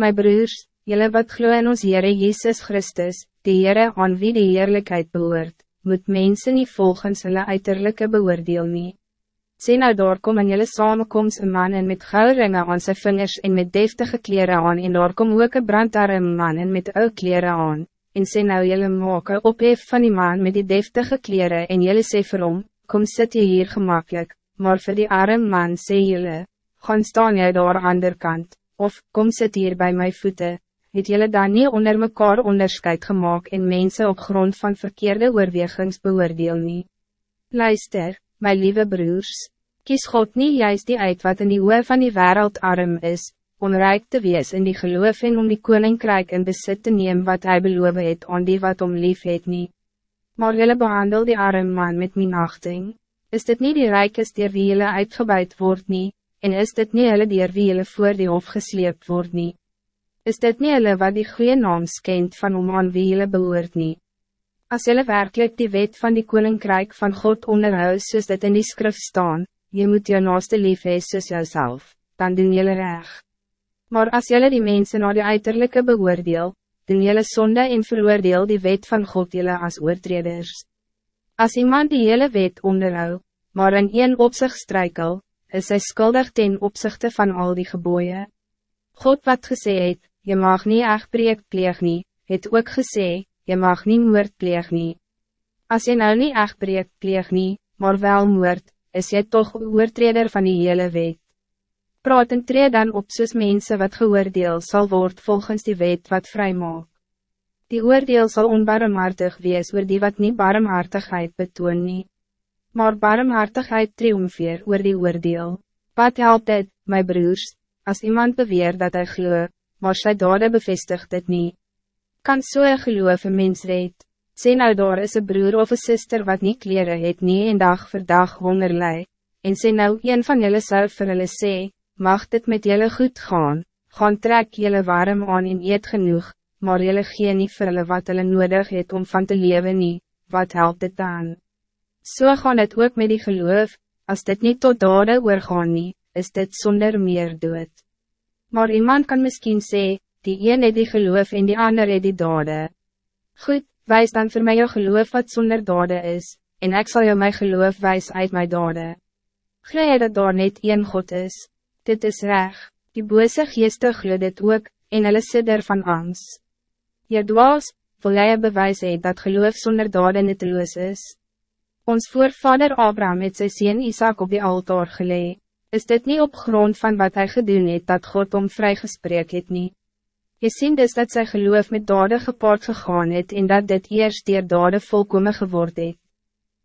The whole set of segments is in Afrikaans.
My broers, jullie wat glo in ons Heere Jezus Christus, die Heere aan wie die eerlijkheid behoort, moet mensen niet volgens hulle uiterlijke beoordeel nie. Sê nou daar kom in jylle samenkomst een man en met goudringe aan zijn vingers en met deftige kleren aan en daar kom ook een brandarm man en met ou kleren aan. En sê nou jylle maak een ophef van die man met die deftige kleren en jylle sê vir hom, kom sit je hier gemakkelijk, maar voor die arm man sê jylle, gaan staan jy daar aan der kant, of kom sit hier bij mijn voeten. Het jylle dan nie onder mekaar onderscheid gemaakt en mensen op grond van verkeerde oorwegings beoordeel nie. Luister, my lieve broers, kies God niet juist die uit wat in die oor van die wereld arm is, om rijk te wees in die geloof en om die koninkrijk in besit te neem wat hij beloof het aan die wat om lief het nie. Maar jylle behandel die arm man met minachting, is dit niet die rijkes die wie jylle uitgebuid word nie, en is dit niet hulle die wie jylle voor die hof gesleept word nie. Is dit niet hulle wat die goede naam skent van om aan wie jylle behoort nie. As jylle werkelijk die wet van die koninkrijk van God onderhou soos dit in die skrif staan, je moet jou naaste lief hees soos jouself, dan doen jylle reg. Maar als jylle die mensen naar die uiterlijke beoordeel, doen jylle sonde en veroordeel die wet van God jylle as oortreders. Als iemand die hele wet onderhou, maar in een opzicht strijkel, is hy skuldig ten opzichte van al die geboeien. God wat gesê het, je mag niet echt pleeg nie, het ook gesê, je mag niet moord pleeg nie. As jy nou niet echt pleeg nie, maar wel moord, is jy toch oortreder van die hele wet. Praat en tree dan op soos mense wat geoordeel zal word volgens die wet wat vrij maak. Die oordeel zal onbarmhartig wees oor die wat niet barmhartigheid betoon nie. Maar barmhartigheid triomfeer oor die oordeel. Wat helpt het, my broers, als iemand beweert dat hij glo, maar sy dade bevestigt het niet kan so een geloof een mens red. Sê nou daar is een broer of een sister wat niet kleren het nie en dag voor dag honger lei. En sê nou een van jullie sou vir hulle sê, mag dit met jullie goed gaan, gaan trek jullie warm aan en eet genoeg, maar jullie gee nie vir hulle wat hulle nodig het om van te leven nie, wat helpt dit dan? So gaan het ook met die geloof, als dit niet tot dade oorgaan nie, is dit zonder meer dood. Maar iemand kan misschien zeggen, die een het die geloof en die ander het die dade. Goed, wijs dan voor mij jou geloof wat zonder dade is, en ik zal jou mijn geloof wijs uit mijn dade. Glo jy dat daar net een God is? Dit is reg, die bose geeste glo dit ook, en hulle sidder van angst. Jy dwaas, wil jy bewys het dat geloof zonder dade nutteloos is? Ons voorvader Abraham het sy sien Isaac op die altaar gelee. Is dit niet op grond van wat hij gedoen het dat God om vrygespreek het niet? Je ziet dus dat zij geloof met dade gepaard gegaan het en dat dit eerst dier dade volkomen geworden het.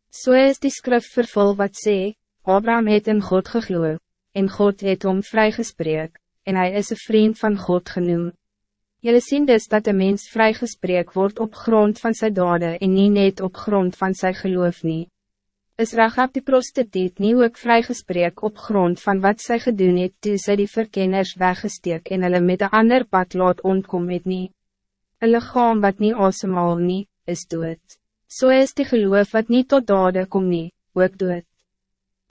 So is die skrif vervul wat sê, Abraham het in God gegloe, en God het om vrygespreek, en hij is een vriend van God genoemd. Jullie zien dus dat de mens vrygespreek wordt op grond van zijn dade en niet net op grond van zijn geloof niet. Is Rachab die prostituut nie ook vrygespreek op grond van wat zij gedoen het toe sy die verkenners weggesteek en hulle met een ander pad laat ontkom het nie. Een lichaam wat niet asemal nie, is dood. So is die geloof wat niet tot dade kom nie, ook dood.